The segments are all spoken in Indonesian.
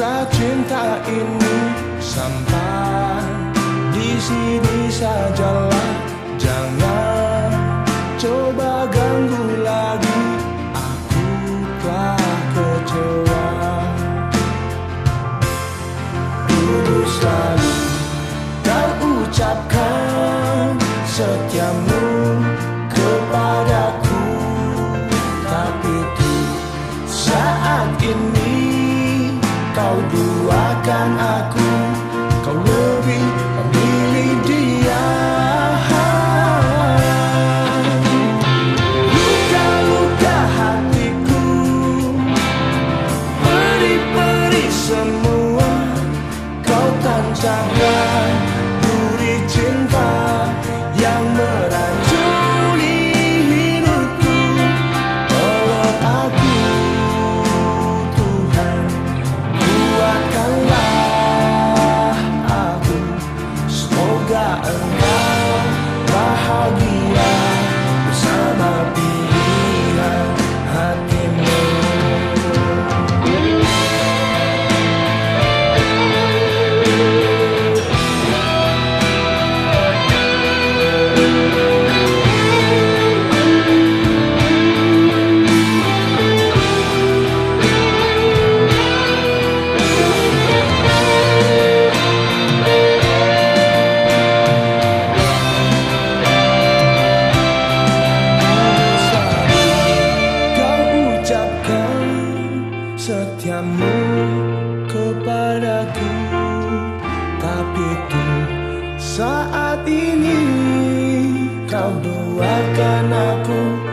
kisah cinta ini sampai di sini saja. Aku kau lebih memilih dia. Luka-luka hatiku peri-peri semua kau tancapkan semoga engkau bahagia bersama setiamu kepadaku Tapi tuh saat ini kau doakan aku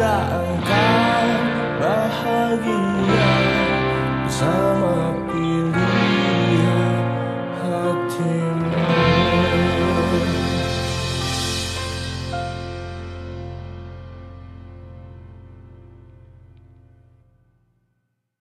Semoga engkau bahagia Bersama